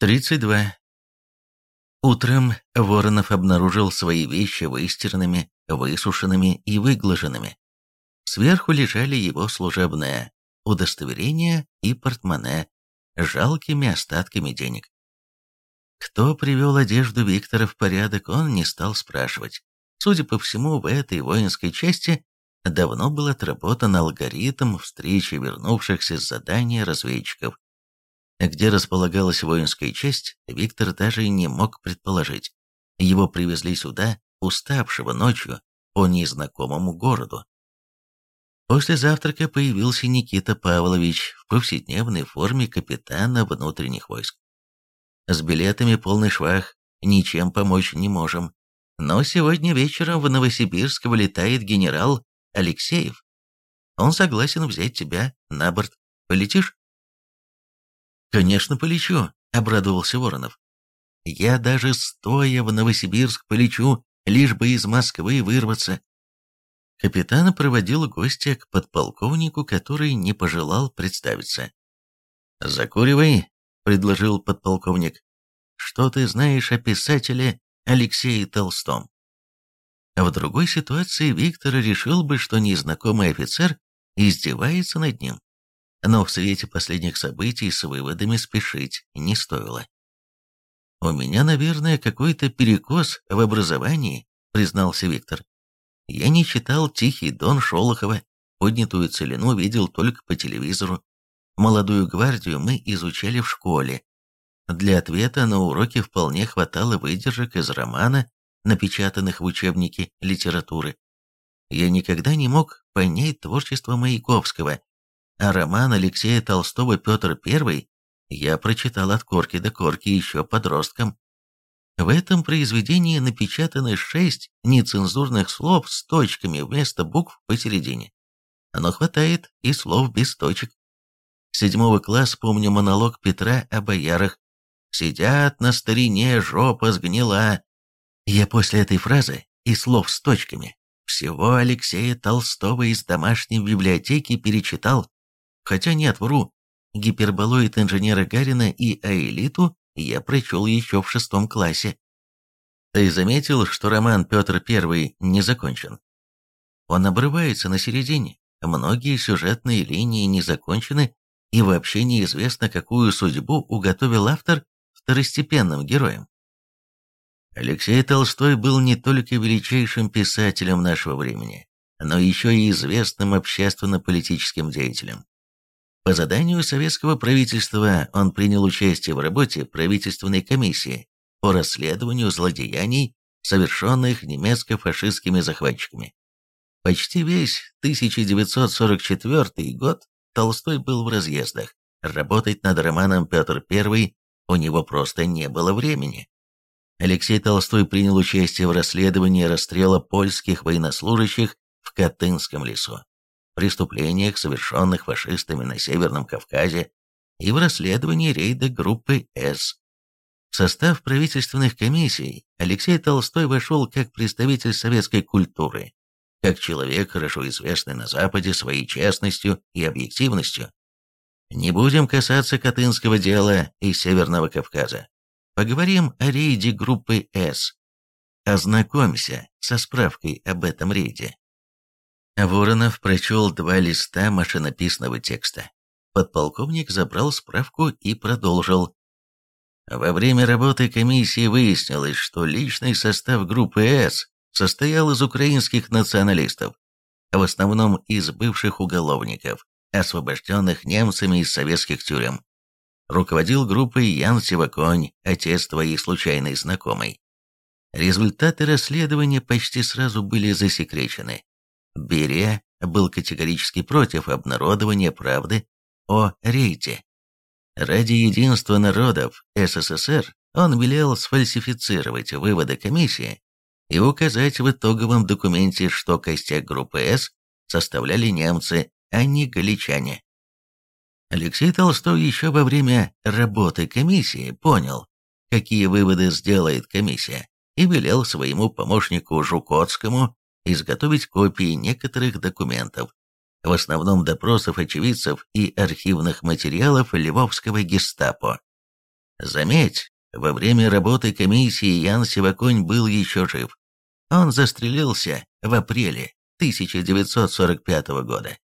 32. Утром Воронов обнаружил свои вещи выстиранными, высушенными и выглаженными. Сверху лежали его служебное удостоверение и портмоне с жалкими остатками денег. Кто привел одежду Виктора в порядок, он не стал спрашивать. Судя по всему, в этой воинской части давно был отработан алгоритм встречи вернувшихся с задания разведчиков. Где располагалась воинская часть, Виктор даже не мог предположить. Его привезли сюда, уставшего ночью, по незнакомому городу. После завтрака появился Никита Павлович в повседневной форме капитана внутренних войск. С билетами полный швах, ничем помочь не можем. Но сегодня вечером в Новосибирск вылетает генерал Алексеев. Он согласен взять тебя на борт. Полетишь? «Конечно, полечу», — обрадовался Воронов. «Я даже стоя в Новосибирск полечу, лишь бы из Москвы вырваться». Капитан проводил гостя к подполковнику, который не пожелал представиться. «Закуривай», — предложил подполковник. «Что ты знаешь о писателе Алексее Толстом?» В другой ситуации Виктор решил бы, что незнакомый офицер издевается над ним но в свете последних событий с выводами спешить не стоило. «У меня, наверное, какой-то перекос в образовании», — признался Виктор. «Я не читал «Тихий дон» Шолохова, поднятую целину видел только по телевизору. Молодую гвардию мы изучали в школе. Для ответа на уроке вполне хватало выдержек из романа, напечатанных в учебнике литературы. Я никогда не мог понять творчество Маяковского, а роман Алексея Толстого «Петр I» я прочитал от корки до корки еще подростком. В этом произведении напечатаны шесть нецензурных слов с точками вместо букв посередине. Но хватает и слов без точек. Седьмого класса помню монолог Петра о боярах. «Сидят на старине, жопа сгнила». Я после этой фразы и слов с точками всего Алексея Толстого из домашней библиотеки перечитал Хотя нет, вру. Гиперболоид инженера Гарина и Аэлиту я прочел еще в шестом классе. Ты заметил, что роман Петр I не закончен? Он обрывается на середине, многие сюжетные линии не закончены, и вообще неизвестно, какую судьбу уготовил автор второстепенным героям. Алексей Толстой был не только величайшим писателем нашего времени, но еще и известным общественно-политическим деятелем. По заданию советского правительства он принял участие в работе правительственной комиссии по расследованию злодеяний, совершенных немецко-фашистскими захватчиками. Почти весь 1944 год Толстой был в разъездах. Работать над романом «Петр I» у него просто не было времени. Алексей Толстой принял участие в расследовании расстрела польских военнослужащих в Катынском лесу преступлениях, совершенных фашистами на Северном Кавказе, и в расследовании рейда группы «С». В состав правительственных комиссий Алексей Толстой вошел как представитель советской культуры, как человек, хорошо известный на Западе своей честностью и объективностью. Не будем касаться Катынского дела и Северного Кавказа. Поговорим о рейде группы «С». Ознакомься со справкой об этом рейде. Воронов прочел два листа машинописного текста. Подполковник забрал справку и продолжил. Во время работы комиссии выяснилось, что личный состав группы «С» состоял из украинских националистов, в основном из бывших уголовников, освобожденных немцами из советских тюрем. Руководил группой Ян Сиваконь, отец твоей случайной знакомой. Результаты расследования почти сразу были засекречены. Берия был категорически против обнародования правды о рейде. Ради единства народов СССР он велел сфальсифицировать выводы комиссии и указать в итоговом документе, что костяк группы С составляли немцы, а не галичане. Алексей Толстой еще во время работы комиссии понял, какие выводы сделает комиссия, и велел своему помощнику Жукотскому изготовить копии некоторых документов, в основном допросов очевидцев и архивных материалов Львовского гестапо. Заметь, во время работы комиссии Ян Сиваконь был еще жив. Он застрелился в апреле 1945 года.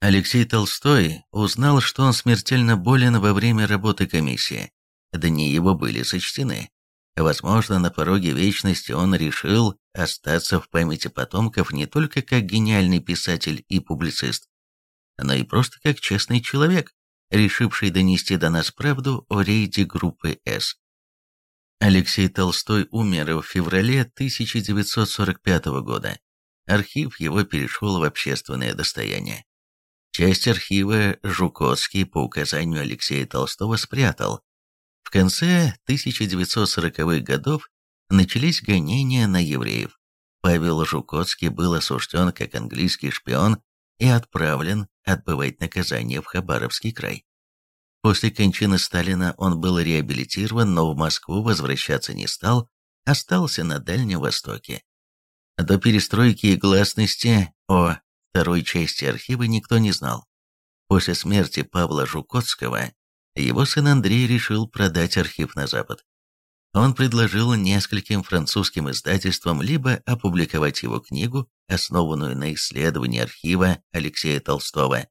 Алексей Толстой узнал, что он смертельно болен во время работы комиссии. Дни его были сочтены. Возможно, на пороге вечности он решил остаться в памяти потомков не только как гениальный писатель и публицист, но и просто как честный человек, решивший донести до нас правду о рейде группы «С». Алексей Толстой умер в феврале 1945 года. Архив его перешел в общественное достояние. Часть архива Жукотский по указанию Алексея Толстого спрятал, в конце 1940-х годов начались гонения на евреев. Павел Жукотский был осужден как английский шпион и отправлен отбывать наказание в Хабаровский край. После кончины Сталина он был реабилитирован, но в Москву возвращаться не стал, остался на Дальнем Востоке. До перестройки и гласности о второй части архива никто не знал. После смерти Павла Жукотского его сын Андрей решил продать архив на Запад. Он предложил нескольким французским издательствам либо опубликовать его книгу, основанную на исследовании архива Алексея Толстого,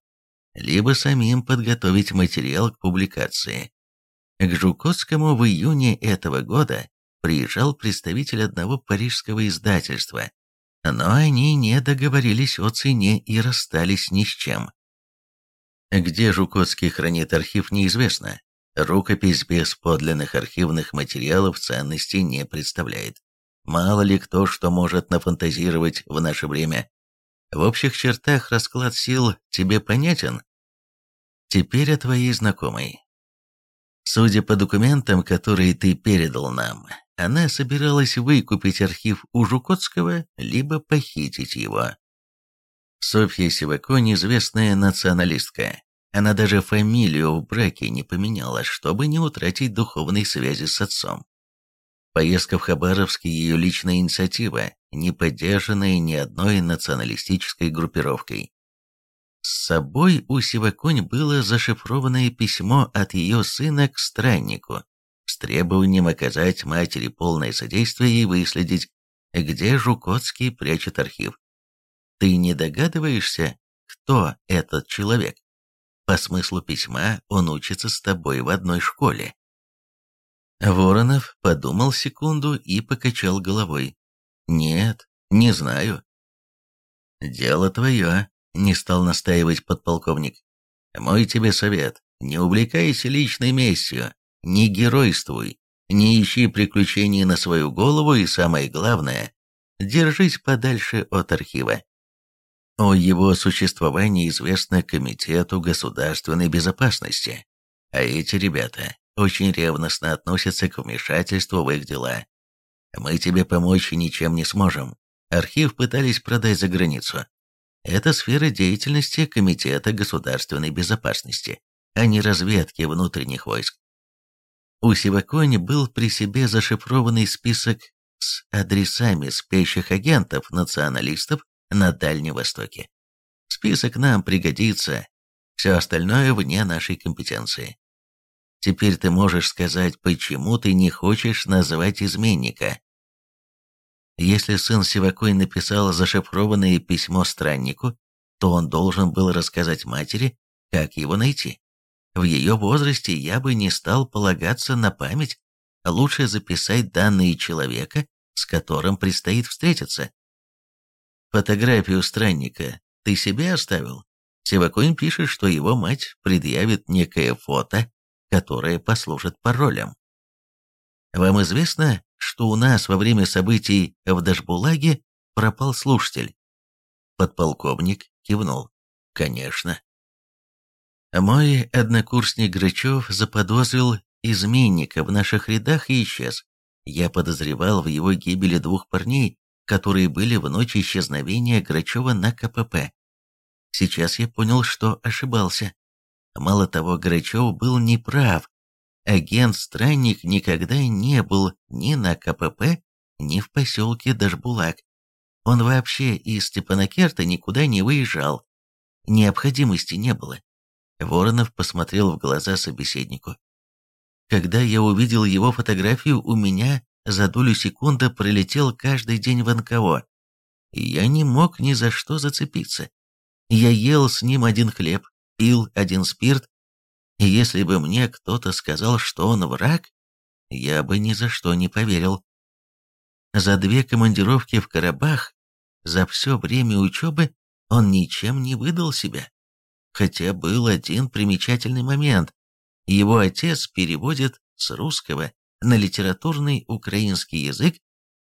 либо самим подготовить материал к публикации. К Жуковскому в июне этого года приезжал представитель одного парижского издательства, но они не договорились о цене и расстались ни с чем. Где Жукотский хранит архив, неизвестно. Рукопись без подлинных архивных материалов ценности не представляет. Мало ли кто что может нафантазировать в наше время. В общих чертах расклад сил тебе понятен? Теперь о твоей знакомой. Судя по документам, которые ты передал нам, она собиралась выкупить архив у Жукотского, либо похитить его. Софья Сиваконь известная националистка. Она даже фамилию в браке не поменяла, чтобы не утратить духовной связи с отцом. Поездка в Хабаровск – ее личная инициатива, не поддержанная ни одной националистической группировкой. С собой у Сиваконь было зашифрованное письмо от ее сына к страннику с требованием оказать матери полное содействие и выследить, где Жукотский прячет архив. Ты не догадываешься, кто этот человек? По смыслу письма он учится с тобой в одной школе. Воронов подумал секунду и покачал головой. «Нет, не знаю». «Дело твое», — не стал настаивать подполковник. «Мой тебе совет, не увлекайся личной местью, не геройствуй, не ищи приключений на свою голову и, самое главное, держись подальше от архива. О его существовании известно Комитету государственной безопасности, а эти ребята очень ревностно относятся к вмешательству в их дела. Мы тебе помочь ничем не сможем. Архив пытались продать за границу. Это сфера деятельности Комитета государственной безопасности, а не разведки внутренних войск. У Сивакони был при себе зашифрованный список с адресами спящих агентов, националистов на Дальнем Востоке. Список нам пригодится, все остальное вне нашей компетенции. Теперь ты можешь сказать, почему ты не хочешь называть изменника. Если сын Сивакой написал зашифрованное письмо страннику, то он должен был рассказать матери, как его найти. В ее возрасте я бы не стал полагаться на память, лучше записать данные человека, с которым предстоит встретиться. Фотографию странника ты себе оставил? Севаконь пишет, что его мать предъявит некое фото, которое послужит паролем. Вам известно, что у нас во время событий в Дашбулаге пропал слушатель? Подполковник кивнул. Конечно. Мой однокурсник Грачев заподозрил изменника в наших рядах и исчез. Я подозревал в его гибели двух парней, которые были в ночь исчезновения Грачева на КПП. Сейчас я понял, что ошибался. Мало того, Грачев был неправ. Агент-странник никогда не был ни на КПП, ни в поселке Дашбулак. Он вообще из Степанакерта никуда не выезжал. Необходимости не было. Воронов посмотрел в глаза собеседнику. Когда я увидел его фотографию, у меня за долю секунды пролетел каждый день в НКО. Я не мог ни за что зацепиться. Я ел с ним один хлеб, пил один спирт, и если бы мне кто-то сказал, что он враг, я бы ни за что не поверил. За две командировки в Карабах, за все время учебы, он ничем не выдал себя. Хотя был один примечательный момент. Его отец переводит с русского на литературный украинский язык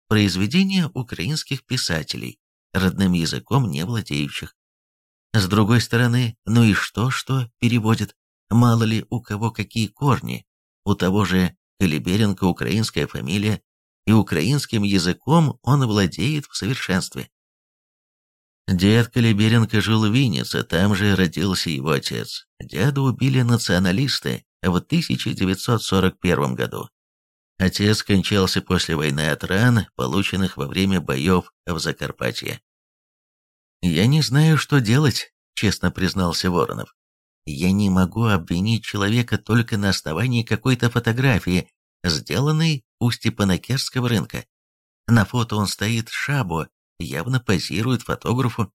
произведения украинских писателей, родным языком не владеющих. С другой стороны, ну и что, что переводит? Мало ли у кого какие корни. У того же Колеберенко украинская фамилия, и украинским языком он владеет в совершенстве. Дед Колеберенко жил в Виннице, там же родился его отец. Дяду убили националисты в 1941 году. Отец скончался после войны от ран, полученных во время боев в Закарпатье. «Я не знаю, что делать», — честно признался Воронов. «Я не могу обвинить человека только на основании какой-то фотографии, сделанной у Степанакерского рынка. На фото он стоит шабо, явно позирует фотографу.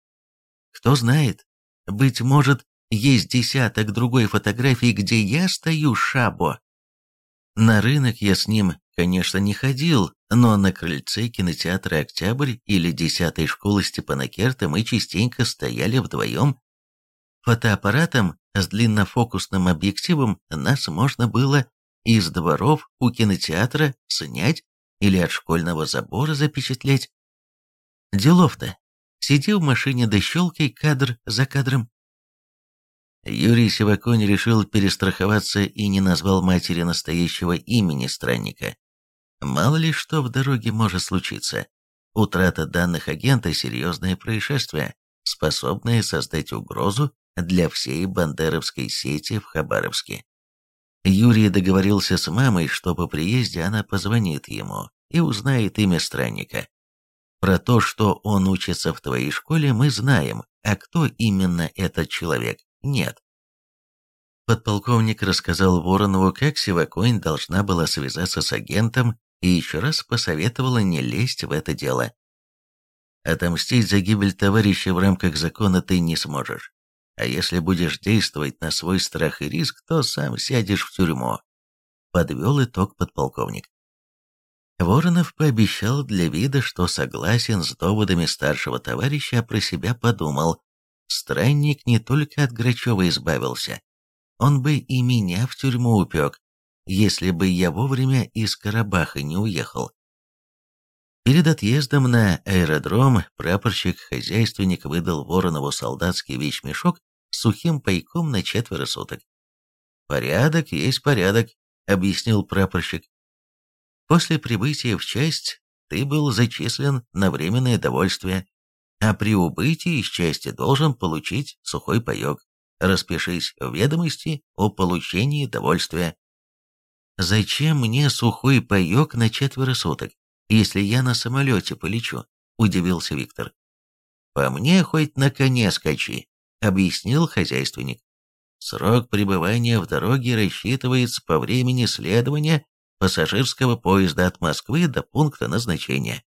Кто знает, быть может, есть десяток другой фотографий, где я стою шабо. На рынок я с ним, конечно, не ходил, но на крыльце кинотеатра «Октябрь» или десятой школы Степана Керта мы частенько стояли вдвоем. Фотоаппаратом с длиннофокусным объективом нас можно было из дворов у кинотеатра снять или от школьного забора запечатлеть. Делов-то. Сиди в машине да щелкай кадр за кадром. Юрий Сиваконь решил перестраховаться и не назвал матери настоящего имени странника. Мало ли что в дороге может случиться. Утрата данных агента – серьезное происшествие, способное создать угрозу для всей бандеровской сети в Хабаровске. Юрий договорился с мамой, что по приезде она позвонит ему и узнает имя странника. Про то, что он учится в твоей школе, мы знаем, а кто именно этот человек, нет. Подполковник рассказал Воронову, как Сиваконь должна была связаться с агентом и еще раз посоветовала не лезть в это дело. Отомстить за гибель товарища в рамках закона ты не сможешь. А если будешь действовать на свой страх и риск, то сам сядешь в тюрьму. Подвел итог подполковник. Воронов пообещал для вида, что согласен с доводами старшего товарища, а про себя подумал, Странник не только от Грачева избавился, он бы и меня в тюрьму упек, если бы я вовремя из Карабаха не уехал. Перед отъездом на аэродром прапорщик-хозяйственник выдал Воронову солдатский вещмешок с сухим пайком на четверо суток. «Порядок есть порядок», — объяснил прапорщик. «После прибытия в часть ты был зачислен на временное довольствие, а при убытии части должен получить сухой паек. Распишись в ведомости о получении довольствия. «Зачем мне сухой паек на четверо суток, если я на самолете полечу?» – удивился Виктор. «По мне хоть на коне скачи», – объяснил хозяйственник. «Срок пребывания в дороге рассчитывается по времени следования пассажирского поезда от Москвы до пункта назначения.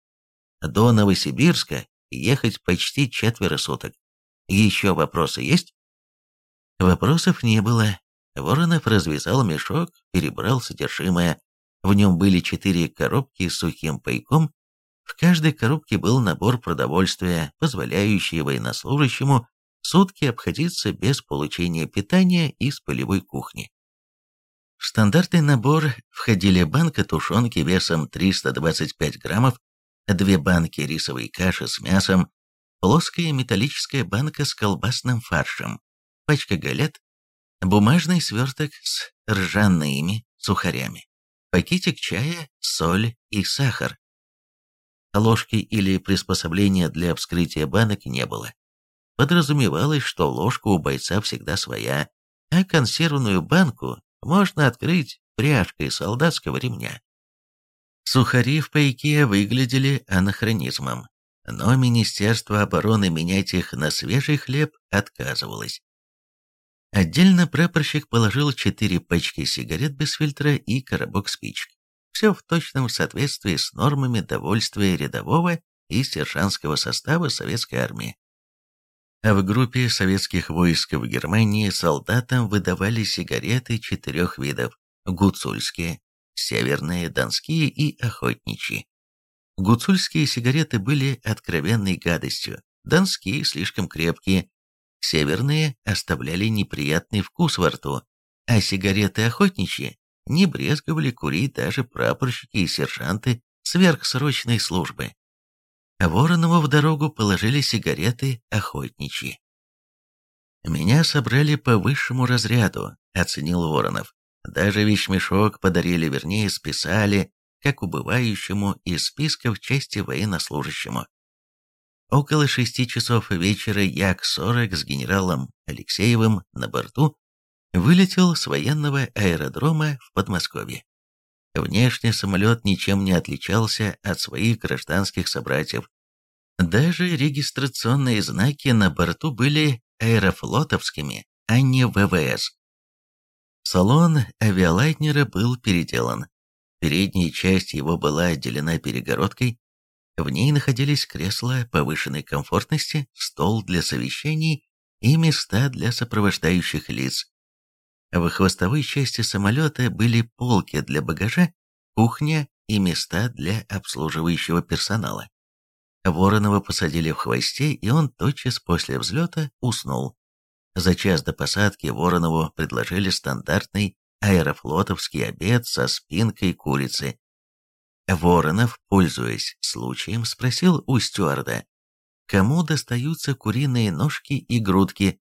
До Новосибирска ехать почти четверо суток. Еще вопросы есть? Вопросов не было. Воронов развязал мешок, перебрал содержимое. В нем были четыре коробки с сухим пайком. В каждой коробке был набор продовольствия, позволяющий военнослужащему сутки обходиться без получения питания из полевой кухни. В стандартный набор входили банка тушенки весом 325 граммов, две банки рисовой каши с мясом, плоская металлическая банка с колбасным фаршем, пачка галет, бумажный сверток с ржаными сухарями, пакетик чая, соль и сахар. Ложки или приспособления для вскрытия банок не было. Подразумевалось, что ложка у бойца всегда своя, а консервную банку можно открыть пряжкой солдатского ремня. Сухари в пайке выглядели анахронизмом, но Министерство обороны менять их на свежий хлеб отказывалось. Отдельно прапорщик положил четыре пачки сигарет без фильтра и коробок спичек. Все в точном соответствии с нормами довольствия рядового и сержантского состава советской армии. А в группе советских войск в Германии солдатам выдавали сигареты четырех видов – гуцульские, северные, донские и охотничьи. Гуцульские сигареты были откровенной гадостью, донские слишком крепкие, северные оставляли неприятный вкус во рту, а сигареты охотничьи не брезговали курить даже прапорщики и сержанты сверхсрочной службы. Воронову в дорогу положили сигареты охотничьи. «Меня собрали по высшему разряду», — оценил Воронов. «Даже вещмешок подарили, вернее, списали, как убывающему из списков части военнослужащему. Около шести часов вечера Як-40 с генералом Алексеевым на борту вылетел с военного аэродрома в Подмосковье. Внешне самолет ничем не отличался от своих гражданских собратьев. Даже регистрационные знаки на борту были аэрофлотовскими, а не ВВС. Салон авиалайнера был переделан. Передняя часть его была отделена перегородкой. В ней находились кресла повышенной комфортности, стол для совещаний и места для сопровождающих лиц. В хвостовой части самолета были полки для багажа, кухня и места для обслуживающего персонала. Воронова посадили в хвосте, и он тотчас после взлета уснул. За час до посадки Воронову предложили стандартный аэрофлотовский обед со спинкой курицы. Воронов, пользуясь случаем, спросил у стюарда, кому достаются куриные ножки и грудки.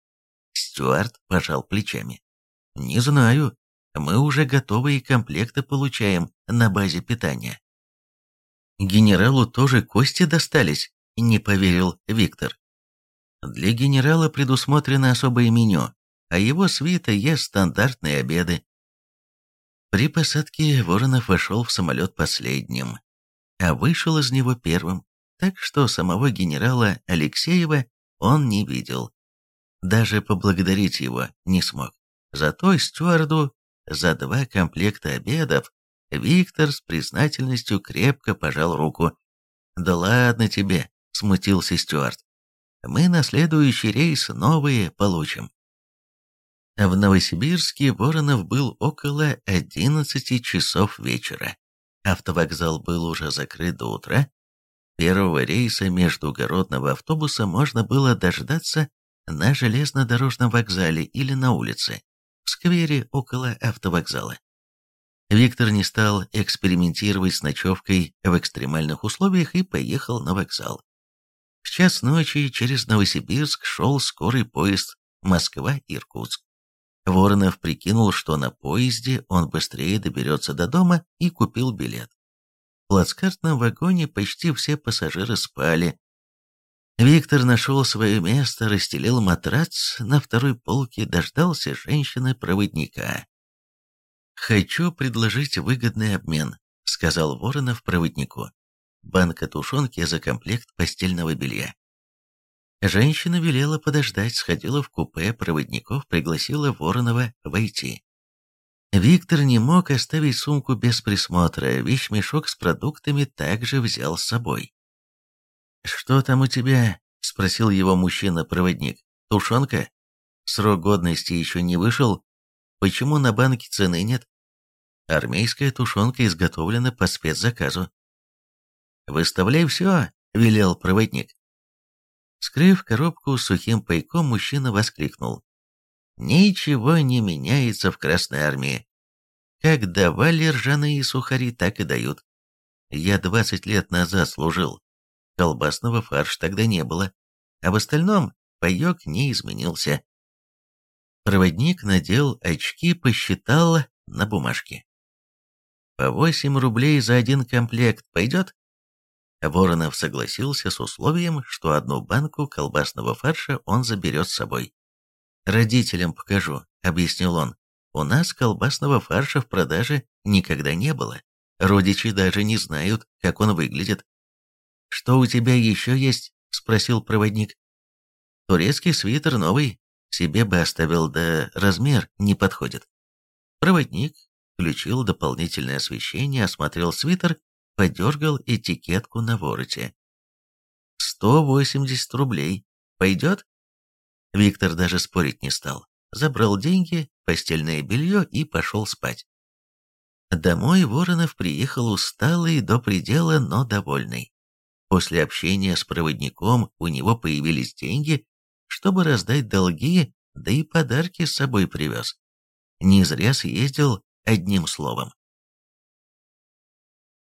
Стюард пожал плечами. «Не знаю. Мы уже готовые комплекты получаем на базе питания». «Генералу тоже кости достались?» – не поверил Виктор. «Для генерала предусмотрено особое меню, а его свита ест стандартные обеды. При посадке Воронов вошел в самолет последним, а вышел из него первым, так что самого генерала Алексеева он не видел. Даже поблагодарить его не смог. Зато стюарду за два комплекта обедов Виктор с признательностью крепко пожал руку. «Да ладно тебе», — смутился стюард. «Мы на следующий рейс новые получим». В Новосибирске Воронов был около 11 часов вечера. Автовокзал был уже закрыт до утра. Первого рейса междугородного автобуса можно было дождаться на железнодорожном вокзале или на улице, в сквере около автовокзала. Виктор не стал экспериментировать с ночевкой в экстремальных условиях и поехал на вокзал. В час ночи через Новосибирск шел скорый поезд Москва-Иркутск. Воронов прикинул, что на поезде он быстрее доберется до дома и купил билет. В плацкартном вагоне почти все пассажиры спали. Виктор нашел свое место, расстелил матрац на второй полке, дождался женщины-проводника. «Хочу предложить выгодный обмен», — сказал Воронов проводнику. «Банка тушенки за комплект постельного белья». Женщина велела подождать, сходила в купе проводников, пригласила Воронова войти. Виктор не мог оставить сумку без присмотра, вещмешок с продуктами также взял с собой. «Что там у тебя?» — спросил его мужчина-проводник. «Тушенка? Срок годности еще не вышел? Почему на банке цены нет?» «Армейская тушенка изготовлена по спецзаказу». «Выставляй все», — велел проводник. Скрыв коробку сухим пайком, мужчина воскликнул. «Ничего не меняется в Красной Армии. Как давали ржаные сухари, так и дают. Я двадцать лет назад служил. Колбасного фарша тогда не было. А в остальном паек не изменился». Проводник надел очки, посчитал на бумажке. «По восемь рублей за один комплект пойдет?» Воронов согласился с условием, что одну банку колбасного фарша он заберет с собой. «Родителям покажу», — объяснил он. «У нас колбасного фарша в продаже никогда не было. Родичи даже не знают, как он выглядит». «Что у тебя еще есть?» — спросил проводник. «Турецкий свитер новый, Себе бы оставил, да размер не подходит. Проводник включил дополнительное освещение, осмотрел свитер, подергал этикетку на вороте. «Сто восемьдесят рублей. Пойдет?» Виктор даже спорить не стал. Забрал деньги, постельное белье и пошел спать. Домой Воронов приехал усталый до предела, но довольный. После общения с проводником у него появились деньги, чтобы раздать долги, да и подарки с собой привез. Не зря съездил одним словом.